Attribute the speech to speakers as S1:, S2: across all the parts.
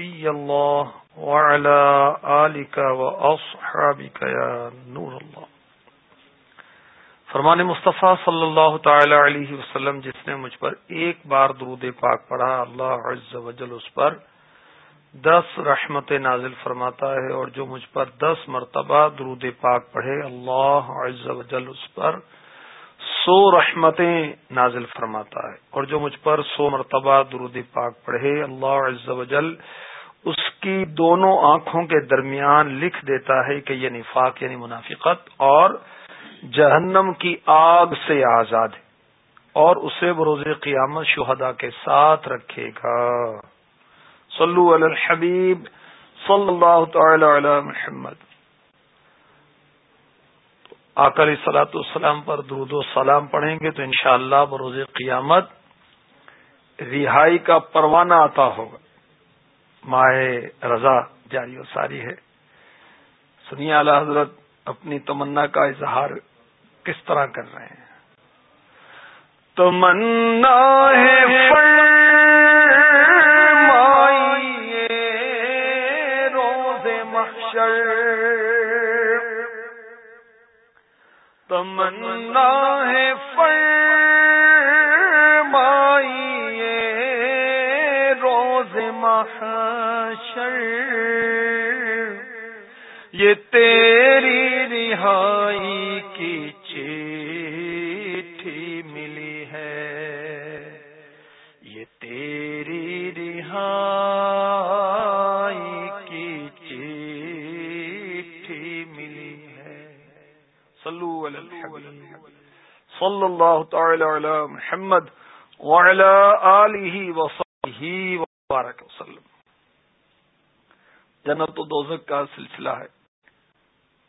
S1: نبي الله وعلى آلك وأصحابك يا نور الله فرمان مصطفیٰ صلی اللہ تعالی علیہ وسلم، جس نے مجھ پر ایک بار درود پاک پڑھا، اللہ عز و جل اس پر دس رحمت نازل فرماتا ہے اور جو مجھ پر دس مرتبہ درود پاک پڑھے، اللہ عز و جل اس پر سو رحمتیں نازل فرماتا ہے۔ اور جو مجھ پر سو مرتبہ درود پاک پڑھے، اللہ عز و جل اس کی دونوں آنکھوں کے درمیان لکھ دیتا ہے کہ یہ نفاق یعنی منافقت اور جہنم کی آگ سے آزاد ہے اور اسے بروز قیامت شہدا کے ساتھ رکھے گا۔ صلو علی الحبیب صلی اللہ تعالی علی محمد۔ آکر سلاۃ السلام پر درود و سلام پڑھیں گے تو انشاءاللہ اللہ بروز قیامت رہائی کا پروانہ آتا ہوگا۔ ماہ رضا جاری و ساری ہے۔ سنیہ اعلی حضرت، اپنی تمنا کا اظہار کس طرح کر رہے ہیں؟ تمنا ہے تمنا ہے فرمائیے محشر یہ تیری رہائی کی چیٹھی ملی ہے۔ یہ تیری رہائی کی چیٹھی ملی ہے۔ سلو صلی اللہ تعالی علی محمد وعلی آلہ وصحبہ وبارک وسلم۔ جنت و دوزک کا سلسلہ ہے۔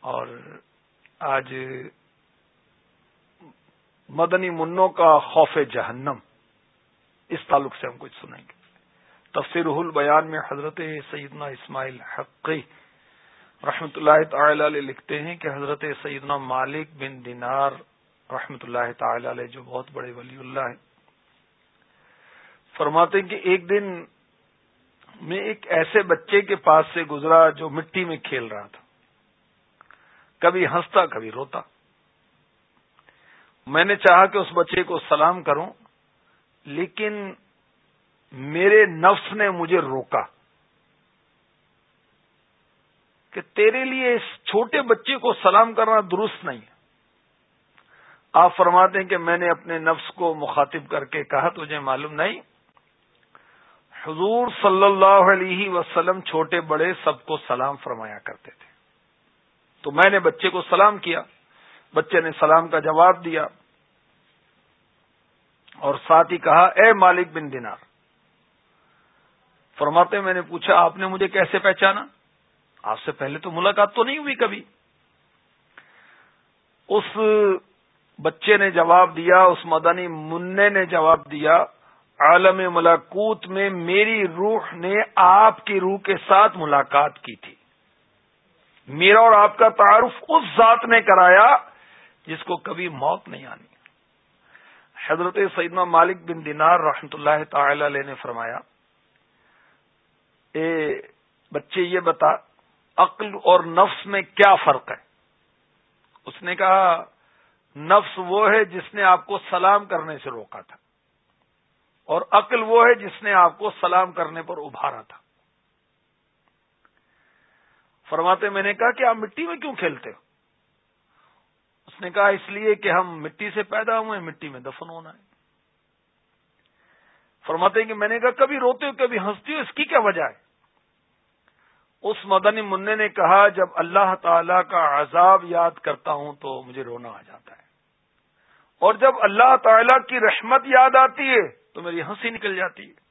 S1: اور آج مدنی منوں کا خوف جہنم، اس تعلق سے ہم کچھ سنیں گے۔ تفسیر البیان میں حضرت سیدنا اسماعیل حقی رحمت اللہ تعالی علیہ لکھتے ہیں کہ حضرت سیدنا مالک بن دینار رحمت اللہ تعالی علیہ، جو بہت بڑے ولی اللہ ہیں، فرماتے ہیں کہ ایک دن میں ایک ایسے بچے کے پاس سے گزرا جو مٹی میں کھیل رہا تھا۔ کبھی ہنستا، کبھی روتا۔ میں نے چاہا کہ اس بچے کو سلام کروں، لیکن میرے نفس نے مجھے روکا۔ کہ تیرے لیے اس چھوٹے بچے کو سلام کرنا درست نہیں۔ آپ فرماتے ہیں کہ میں نے اپنے نفس کو مخاطب کر کے کہا، تجھے معلوم نہیں۔ حضور صلی اللہ علیہ وسلم چھوٹے بڑے سب کو سلام فرمایا کرتے تھے۔ تو میں نے بچے کو سلام کیا، بچے نے سلام کا جواب دیا اور ساتھ ہی کہا، اے مالک بن دینار، فرماتے میں نے پوچھا، آپ نے مجھے کیسے پہچانا؟ آپ سے پہلے تو ملاقات تو نہیں ہوئی کبھی۔ اس بچے نے جواب دیا، اس مدنی منع نے جواب دیا عالم ملاقوت میں میری روح نے آپ کی روح کے ساتھ ملاقات کی تھی۔ میرا اور آپ کا تعارف اس ذات نے کرایا جس کو کبھی موت نہیں آنی۔ حضرت سیدنا مالک بن دینار رحمت اللہ تعالی علیہ نے فرمایا، اے بچے، یہ بتا، عقل اور نفس میں کیا فرق ہے؟ اس نے کہا، نفس وہ ہے جس نے آپ کو سلام کرنے سے روکا تھا۔ اور عقل وہ ہے جس نے آپ کو سلام کرنے پر ابھارا تھا۔ فرماتے میں نے کہا کہ آپ مٹی میں کیوں کھیلتے ہو؟ اس نے کہا اس لیے کہ ہم مٹی سے پیدا ہوئے ہیں، مٹی میں دفن ہونا ہے۔ فرماتے ہیں کہ میں نے کہا کبھی روتے ہو، کبھی ہنستی ہو، اس کی کیا وجہ ہے؟ اس مدنی منع نے کہا جب اللہ تعالی کا عذاب یاد کرتا ہوں تو مجھے رونا آ جاتا ہے۔ اور جب اللہ تعالی کی رحمت یاد آتی ہے تو میری ہنسی نکل جاتی۔ ہے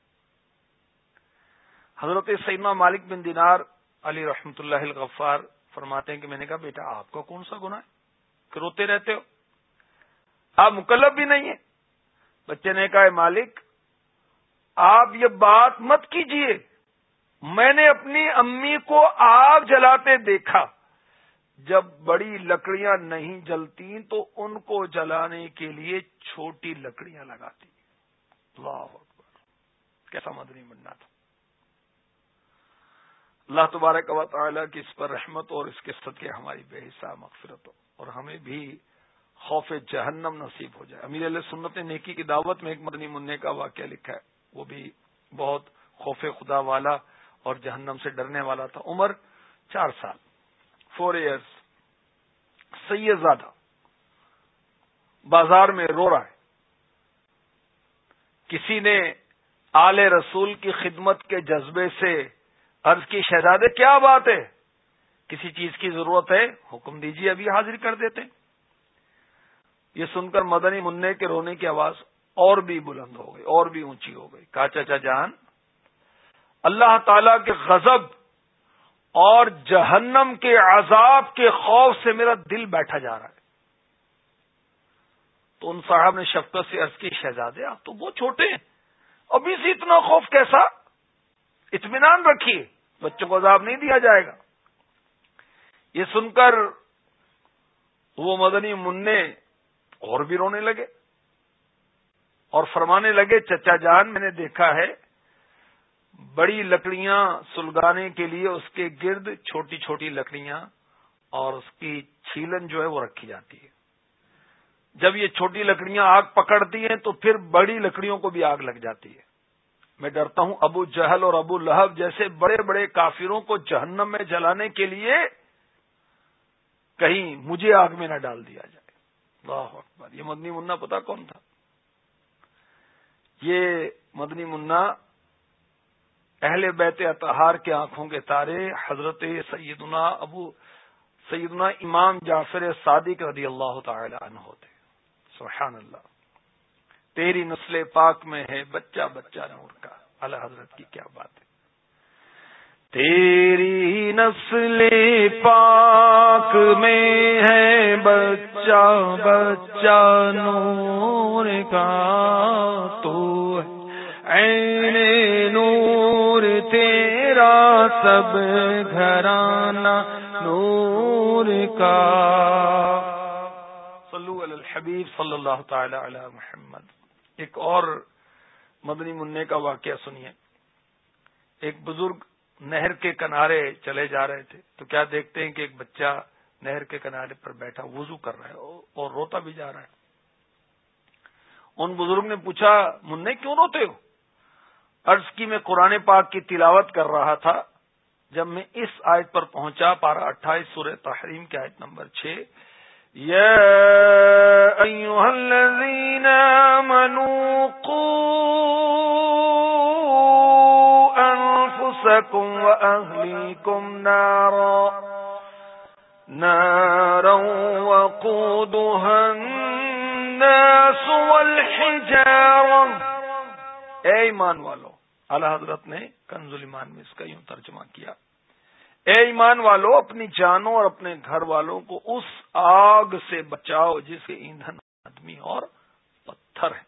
S1: حضرت سیما مالک بن دینار علی رحمت اللہ الغفار فرماتے ہیں کہ میں نے کہا، بیٹا، آپ کا کون سا گنا ہے؟ کہ روتے رہتے ہو؟ آپ مکلب بھی نہیں ہیں۔ بچے نے کہا مالک، آپ یہ بات مت کیجیے۔ میں نے اپنی امی کو آگ جلاتے دیکھا۔ جب بڑی لکڑیاں نہیں جلتی تو ان کو جلانے کے لیے چھوٹی لکڑیاں لگاتی۔ اللہ اکبر۔ کیسا مدنی بننا تھا۔ اللہ تبارک و تعالیٰ کی اس پر رحمت اور اس کے صدقے ہماری بے حصہ مغفرت ہو اور ہمیں بھی خوف جہنم نصیب ہو جائے۔ امیر علیہ سنت نے نیکی کی دعوت میں ایک مدنی منع کا واقعہ لکھا ہے۔ وہ بھی بہت خوف خدا والا اور جہنم سے ڈرنے والا تھا۔ عمر چار سال۔ فور ایئرس سید زیادہ بازار میں رو رہا ہے۔ کسی نے آل رسول کی خدمت کے جذبے سے عرض کی، شہزادے، کیا بات ہے؟ کسی چیز کی ضرورت ہے؟ حکم دیجیے ابھی حاضر کر دیتے۔ یہ سن کر مدنی منع کے رونے کی آواز اور بھی بلند ہو گئی، اور بھی اونچی ہو گئی۔ کا چچا جان، اللہ تعالی کے غضب اور جہنم کے عذاب کے خوف سے میرا دل بیٹھا جا رہا ہے۔ تو ان صاحب نے شفقت سے عرض کی، شہزادے، آپ تو بہت چھوٹے ہیں۔ ابھی سے اتنا خوف کیسا؟ اطمینان رکھیے، بچوں کو عذاب نہیں دیا جائے گا۔ یہ سن کر وہ مدنی منع اور بھی رونے لگے اور فرمانے لگے، چچا جان، میں نے دیکھا ہے، بڑی لکڑیاں سلگانے کے لیے اس کے گرد چھوٹی چھوٹی لکڑیاں اور اس کی چھیلن جو ہے وہ رکھی جاتی ہے۔ جب یہ چھوٹی لکڑیاں آگ پکڑتی ہیں تو پھر بڑی لکڑیوں کو بھی آگ لگ جاتی ہے۔ میں ڈرتا ہوں ابو جہل اور ابو لہب جیسے بڑے بڑے کافروں کو جہنم میں جلانے کے لیے کہیں مجھے آگ میں نہ ڈال دیا جائے۔ اللہ اکبر، یہ مدنی منا پتا کون تھا؟ یہ مدنی منا اہل بیت اتہار کے آنکھوں کے تارے حضرت سیدنا ابو، سیدنا امام جعفر صادق رضی اللہ تعالی عنہ ہوتے۔ سبحان اللہ تیری نسل پاک میں ہے، بچہ بچہ نور کا۔ اللہ حضرت کی کیا بات ہے۔ تیری نسل پاک میں ہے، بچہ بچہ نور کا۔ تو نور تیرا سب گھرانا نور کا۔ صلو علی الحبیب صلی اللہ تعالی علی محمد۔ ایک اور مدنی منع کا واقعہ سنیے۔ ایک بزرگ نہر کے کنارے چلے جا رہے تھے۔ تو کیا دیکھتے ہیں کہ ایک بچہ نہر کے کنارے پر بیٹھا، وضو کر رہا ہے اور روتا بھی جا رہا ہے۔ ان بزرگ نے پوچھا، منع کیوں روتے ہو؟ عرض کی، میں قرآن پاک کی تلاوت کر رہا تھا۔ جب میں اس آیت پر پہنچا پارا اٹھائیس سورہ تحریم کی آیت نمبر چھ انفسكم واهليكم نارا نارا وقودها الناس والحجارة۔ اے ایمان والو اعلی حضرت نے کنز ایمان میں اس کا یوں ترجمہ کیا۔ اے ایمان والو، اپنی جانوں اور اپنے گھر والوں کو اس آگ سے بچاؤ جس کے ایندھن آدمی اور پتھر ہے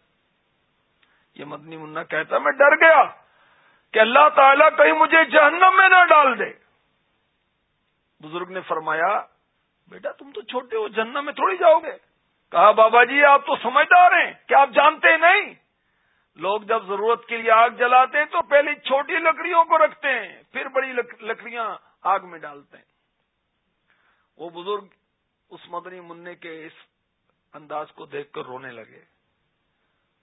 S1: یہ مدنی منا کہتا میں ڈر گیا کہ اللہ تعالیٰ کہیں مجھے جہنم میں نہ ڈال دے۔ بزرگ نے فرمایا، بیٹا، تم تو چھوٹے ہو، جہنم میں تھوڑی جاؤ گے۔ کہا، بابا جی آپ تو سمجھدار ہیں کیا آپ جانتے نہیں۔ لوگ جب ضرورت کے لیے آگ جلاتے ہیں تو پہلے چھوٹی لکڑیوں کو رکھتے ہیں، پھر بڑی لکڑیاں آگ میں ڈالتے ہیں۔ وہ بزرگ اس مدنی منع کے اس انداز کو دیکھ کر رونے لگے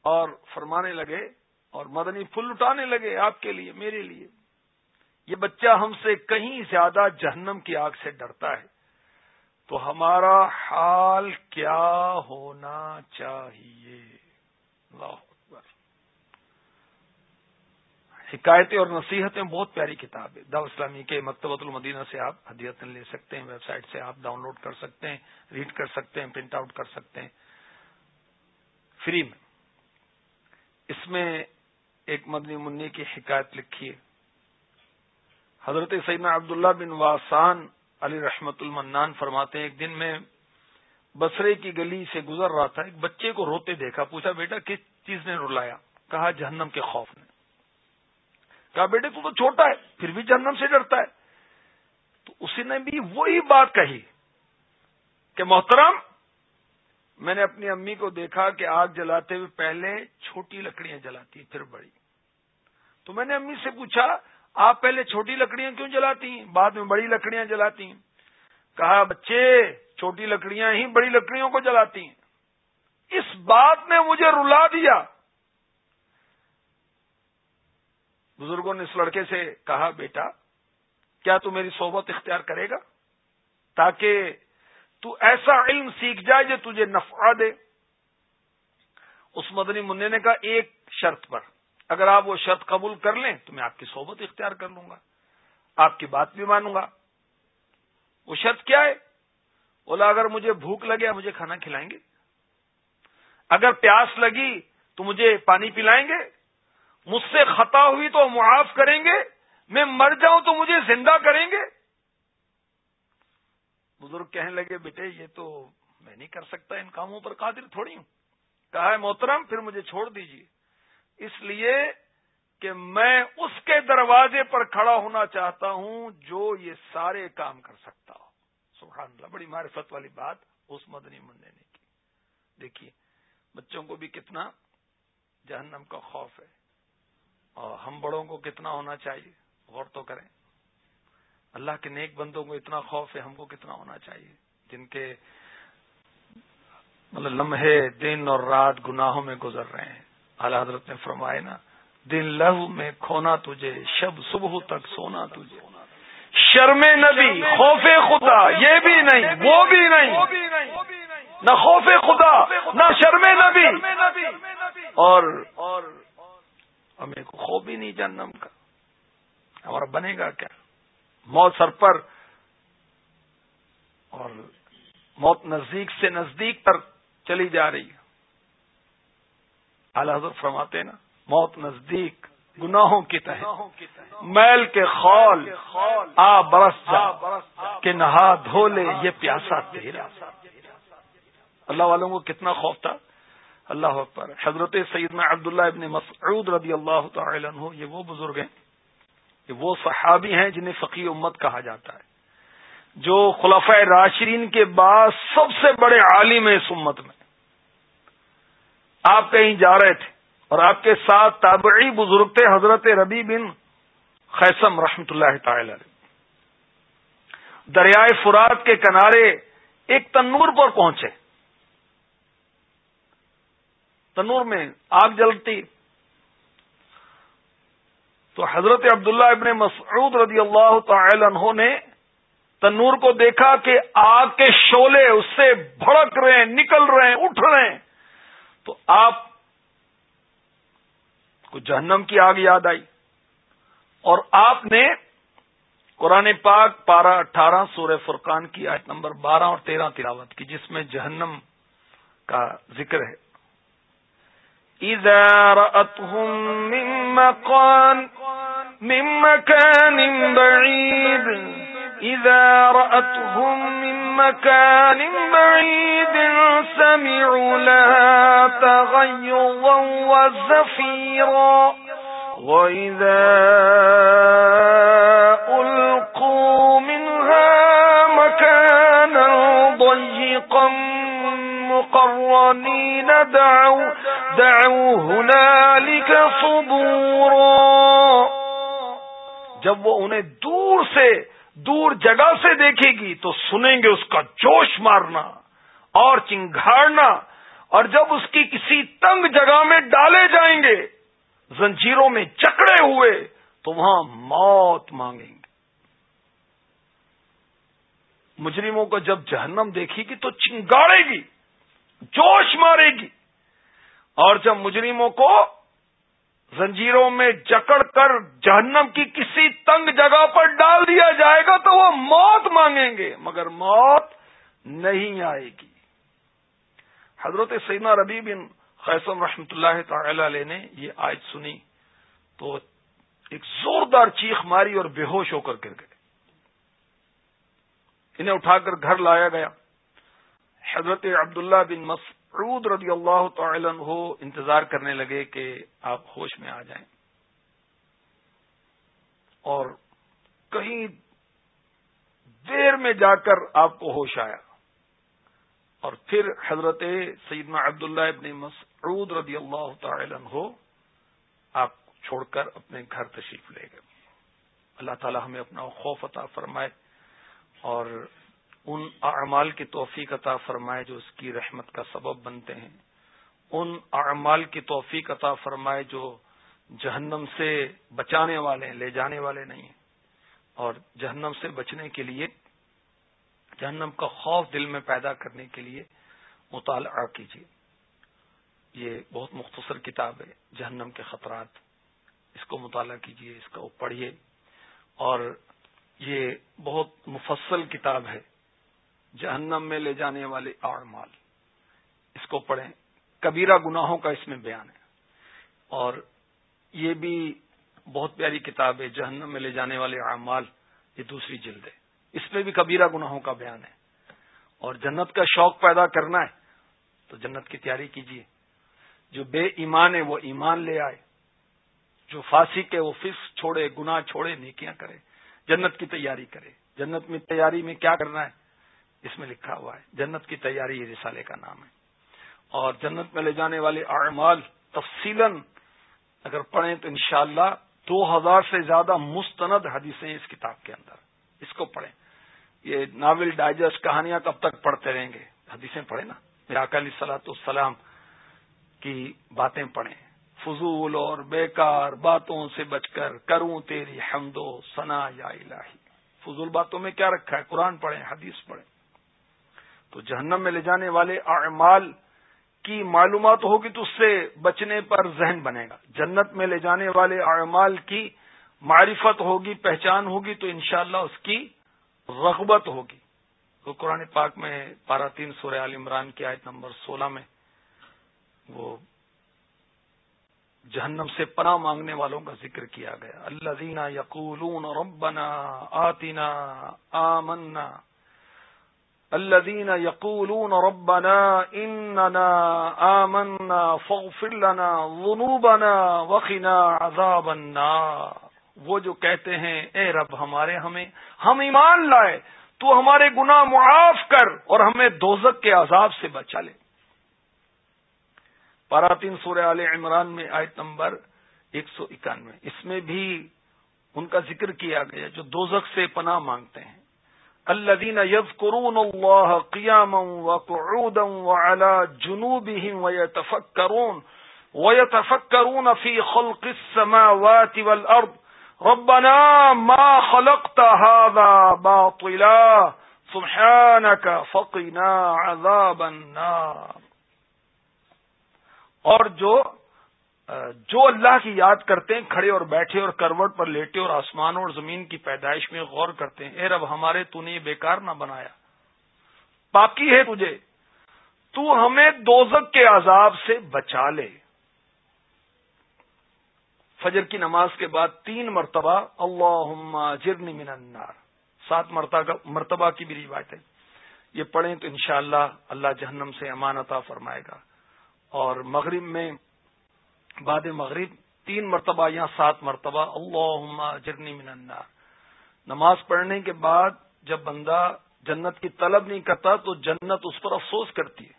S1: اور فرمانے لگے اور مدنی پھل اٹھانے لگے آپ کے لیے، میرے لیے۔ یہ بچہ ہم سے کہیں زیادہ جہنم کی آگ سے ڈرتا ہے۔ تو ہمارا حال کیا ہونا چاہیے؟ اللہ حکایتیں اور نصیحتیں بہت پیاری کتاب ہے۔ دو اسلامی کے مکتبۃ المدینہ سے آپ ہدیت لے سکتے ہیں، ویب سائٹ سے آپ ڈاؤن لوڈ کر سکتے ہیں، ریڈ کر سکتے ہیں، پرنٹ آؤٹ کر سکتے ہیں۔ فری میں۔ اس میں ایک مدنی منی کی حکایت لکھی ہے۔ حضرت سیدنا عبداللہ بن واسان علی رحمت المنان فرماتے ہیں، ایک دن میں بسرے کی گلی سے گزر رہا تھا، ایک بچے کو روتے دیکھا، پوچھا بیٹا کس چیز نے رلایا؟ کہا جہنم کے خوف نے۔ کہا بیٹے تو تو چھوٹا ہے، پھر بھی جہنم سے ڈرتا ہے۔ تو اسی نے بھی وہی بات کہی کہ محترم، میں نے اپنی امی کو دیکھا کہ آگ جلاتے ہوئے پہلے چھوٹی لکڑیاں جلاتی پھر بڑی۔ تو میں نے امی سے پوچھا، آپ پہلے چھوٹی لکڑیاں کیوں جلاتی ہیں؟ بعد میں بڑی لکڑیاں جلاتی ہیں۔ کہا، بچے، چھوٹی لکڑیاں ہی بڑی لکڑیوں کو جلاتی ہیں۔ اس بات نے مجھے رلا دیا۔ بزرگوں نے اس لڑکے سے کہا، بیٹا، کیا تو میری صحبت اختیار کرے گا تاکہ تو ایسا علم سیکھ جائے جو تجھے نفع دے؟ اس مدنی منع نے کہا، ایک شرط پر۔ اگر آپ وہ شرط قبول کر لیں، تو میں آپ کی صحبت اختیار کر لوں گا۔ آپ کی بات بھی مانوں گا۔ وہ شرط کیا ہے؟ بولا، اگر مجھے بھوک لگے مجھے کھانا کھلائیں گے۔ اگر پیاس لگی، تو مجھے پانی پلائیں گے۔ مجھ سے خطا ہوئی تو معاف کریں گے، میں مر جاؤں تو مجھے زندہ کریں گے؟ بزرگ کہنے لگے، بیٹے، یہ تو میں نہیں کر سکتا، ان کاموں پر قادر تھوڑی ہوں۔ کہا ہے، محترم، پھر مجھے چھوڑ دیجیے اس لیے کہ میں اس کے دروازے پر کھڑا ہونا چاہتا ہوں جو یہ سارے کام کر سکتا ہو۔ سبحان اللہ، بڑی معرفت والی بات اس مدنی منڈے نے کی۔ دیکھیے، بچوں کو بھی کتنا جہنم کا خوف ہے۔ اور ہم بڑوں کو کتنا ہونا چاہیے، غور تو کریں۔ اللہ کے نیک بندوں کو اتنا خوف ہے، ہم کو کتنا ہونا چاہیے۔ جن کے مطلب لمحے، دن اور رات گناہوں میں گزر رہے ہیں۔ اعلی حضرت نے فرمائے نا، دن لہو میں کھونا تجھے، شب صبح تک سونا تجھے۔ شرم نبی، خوف خدا، یہ بھی نہیں، وہ بھی نہیں۔ نہ خوف خدا، نہ شرم نبی۔ اور ہمیں خوف ہی نہیں جاننا کا۔ ہمارا بنے گا کیا؟ موت سر پر۔ اور موت نزدیک سے نزدیک پر چلی جا رہی ہے۔ اعلی حضرت فرماتے نا، موت نزدیک گناہوں کی تہ میل کے خول، آ برس جا۔ کہ نہا دھو لے، یہ پیاسا تیرا۔ اللہ والوں کو کتنا خوف تھا۔ اللہ پر حضرت سیدنا عبداللہ ابن مسعود رضی اللہ تعالی عنہ، یہ وہ بزرگ ہیں کہ وہ صحابی ہیں جنہیں فقی امت کہا جاتا ہے، جو خلفۂ راشرین کے بعد سب سے بڑے عالم ہیں اس امت میں۔ آپ کہیں جا رہے تھے اور آپ کے ساتھ تابعی بزرگ تھے حضرت ربی بن خیسم رحمت اللہ تعالی دریائے فرات کے کنارے ایک تنور پر پہنچے۔ تنور میں آگ جلتی۔ تو حضرت عبداللہ ابن مسعود رضی اللہ تعالی عنہ نے تنور کو دیکھا کہ آگ کے شولے اس سے بھڑک رہے ہیں، نکل رہے ہیں، اٹھ رہے ہیں۔ تو آپ کو جہنم کی آگ یاد آئی۔ اور آپ نے قرآن پاک پارہ اٹھارہ سورہ فرقان کی آیت نمبر بارہ اور تیرہ تلاوت کی، جس میں جہنم کا ذکر ہے۔ إذا رأتهم من مكان من مكان بعيد. إذا رأتهم من مكان بعيد، سمعوا لها تغيظا وزفيرا. وإذا ألقوا منها مكانا ضيقا مقرنين، دعوا جب وہ انہیں دور سے، دور جگہ سے دیکھے گی تو سنیں گے اس کا جوش مارنا اور چنگھاڑنا۔ اور جب اس کی کسی تنگ جگہ میں ڈالے جائیں گے، زنجیروں میں چکڑے ہوئے، تو وہاں موت مانگیں گے۔ مجرموں کو جب جہنم دیکھے گی تو چنگاڑے گی، جوش مارے گی۔ اور جب مجرموں کو زنجیروں میں جکڑ کر جہنم کی کسی تنگ جگہ پر ڈال دیا جائے گا تو وہ موت مانگیں گے، مگر موت نہیں آئے گی۔ حضرت سینا ربی بن خیسم رحمت اللہ تعالی علیہ نے یہ آج سنی تو ایک زوردار چیخ ماری اور بے ہوش ہو کر گر گئے۔ انہیں اٹھا کر گھر لایا گیا۔ حضرت عبداللہ بن مس عود رضی اللہ تعالی عنہ انتظار کرنے لگے کہ آپ ہوش میں آ جائیں۔ اور کہیں دیر میں جا کر آپ کو ہوش آیا۔ اور پھر حضرت سیدنا عبداللہ ابن مسعود رضی اللہ تعالی عنہ آپ چھوڑ کر اپنے گھر تشریف لے گئے۔ اللہ تعالی ہمیں اپنا خوف عطا فرمائے اور ان اعمال کی توفیق عطا فرمائے جو اس کی رحمت کا سبب بنتے ہیں۔ ان اعمال کی توفیق عطا فرمائے جو جہنم سے بچانے والے ہیں، لے جانے والے نہیں ہیں۔ اور جہنم سے بچنے کے لیے، جہنم کا خوف دل میں پیدا کرنے کے لیے مطالعہ کیجیے۔ یہ بہت مختصر کتاب ہے، جہنم کے خطرات۔ اس کو مطالعہ کیجیے، اس کو پڑھیے۔ اور یہ بہت مفصل کتاب ہے۔ جہنم میں لے جانے والے اعمال اس کو پڑھیں۔ کبیرہ گناہوں کا اس میں بیان ہے۔ اور یہ بھی بہت پیاری کتاب ہے، جہنم میں لے جانے والے اعمال یہ دوسری جلد ہے۔ اس میں بھی کبیرہ گناہوں کا بیان ہے۔ اور جنت کا شوق پیدا کرنا ہے، تو جنت کی تیاری کیجیے جو بے ایمان ہے، وہ ایمان لے آئے۔ جو فاسی کے وہ فس چھوڑے، گناہ چھوڑے، نیکیاں کرے۔ جنت کی تیاری کرے۔ جنت میں تیاری میں کیا کرنا ہے؟ اس میں لکھا ہوا ہے، جنت کی تیاری یہ رسالے کا نام ہے۔ اور جنت میں لے جانے والے اعمال تفصیل اگر پڑھیں تو انشاءاللہ دو ہزار سے زیادہ مستند حدیثیں اس کتاب کے اندر۔ اس کو پڑھیں۔ یہ ناول ڈائجسٹ کہانیاں کب تک پڑھتے رہیں گے۔ حدیثیں پڑھیں نا۔ میرا اکالی السلام کی باتیں پڑھیں۔ فضول اور بیکار باتوں سے بچ کر کروں تیری حمد و ثنا یا الہی۔ فضول باتوں میں کیا رکھا ہے؟ قرآن پڑھیں، حدیث پڑھیں۔ تو جہنم میں لے جانے والے اعمال کی معلومات ہوگی تو اس سے بچنے پر ذہن بنے گا۔ جنت میں لے جانے والے اعمال کی معرفت ہوگی، پہچان ہوگی تو انشاءاللہ اس کی رغبت ہوگی۔ تو قرآن پاک میں پارا تین سورہ عال عمران کی آیت نمبر سولہ میں وہ جہنم سے پناہ مانگنے والوں کا ذکر کیا گیا۔ اللہ دینا یقول ربنا آتنا آمنا الذين يقولون ربنا إننا آمنا فاغفر لنا ذنوبنا وقنا عذاب النار۔ وہ جو کہتے ہیں، اے رب ہمارے ہمیں، ہم ایمان لائے، تو ہمارے گناہ معاف کر اور ہمیں دوزک کے عذاب سے بچا لے۔ پاراتین سورہ عال عمران میں آیت نمبر ایک سو اکانوے۔ اس میں بھی ان کا ذکر کیا گیا جو دوزک سے پناہ مانگتے ہیں۔ الذين يذكرون الله قياما وقعودا وعلى جنوبهم ويتفكرون ويتفكرون في خلق السماوات والأرض. ربنا ما خلقت هذا باطلا. سبحانك فقنا عذاب النار. اور جو جو اللہ کی یاد کرتے ہیں، کھڑے اور بیٹھے اور کروٹ پر لیٹے اور آسمانوں اور زمین کی پیدائش میں غور کرتے ہیں۔ اے رب، ہمارے تو نے یہ بیکار نہ بنایا۔ پاکی ہے تجھے۔ تو ہمیں دوزک کے عذاب سے بچا لے۔ فجر کی نماز کے بعد تین مرتبہ اللہ جرنی من النار۔ سات مرتبہ کی بھی روایت ہے۔ یہ پڑھیں تو انشاءاللہ اللہ جہنم سے امانتا فرمائے گا۔ اور مغرب میں بعد مغرب تین مرتبہ یا سات مرتبہ اللہ جرنی من النار۔ نماز پڑھنے کے بعد جب بندہ جنت کی طلب نہیں کرتا تو جنت اس پر افسوس کرتی ہے۔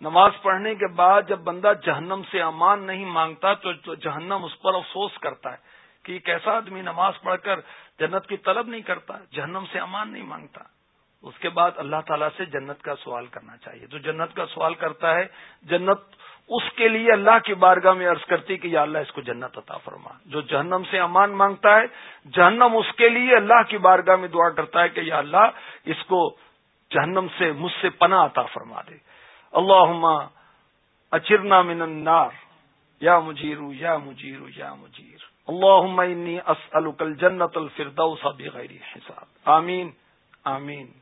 S1: نماز پڑھنے کے بعد جب بندہ جہنم سے امان نہیں مانگتا تو جہنم اس پر افسوس کرتا ہے کہ ایک ایسا آدمی نماز پڑھ کر جنت کی طلب نہیں کرتا، جہنم سے امان نہیں مانگتا۔ اس کے بعد اللہ تعالیٰ سے جنت کا سوال کرنا چاہیے۔ جو جنت کا سوال کرتا ہے، جنت اس کے لیے اللہ کی بارگاہ میں عرض کرتی کہ یا اللہ اس کو جنت عطا فرما۔ جو جہنم سے امان مانگتا ہے، جہنم اس کے لیے اللہ کی بارگاہ میں دعا کرتا ہے کہ یا اللہ اس کو جہنم سے، مجھ سے پناہ عطا فرما دے۔ اللہ اچرنا من النار۔ یا مجیرو یا مجیرو یا مجیر۔ اللہ انی اسألک الجنت الفردوس بغیر حساب۔ آمین آمین۔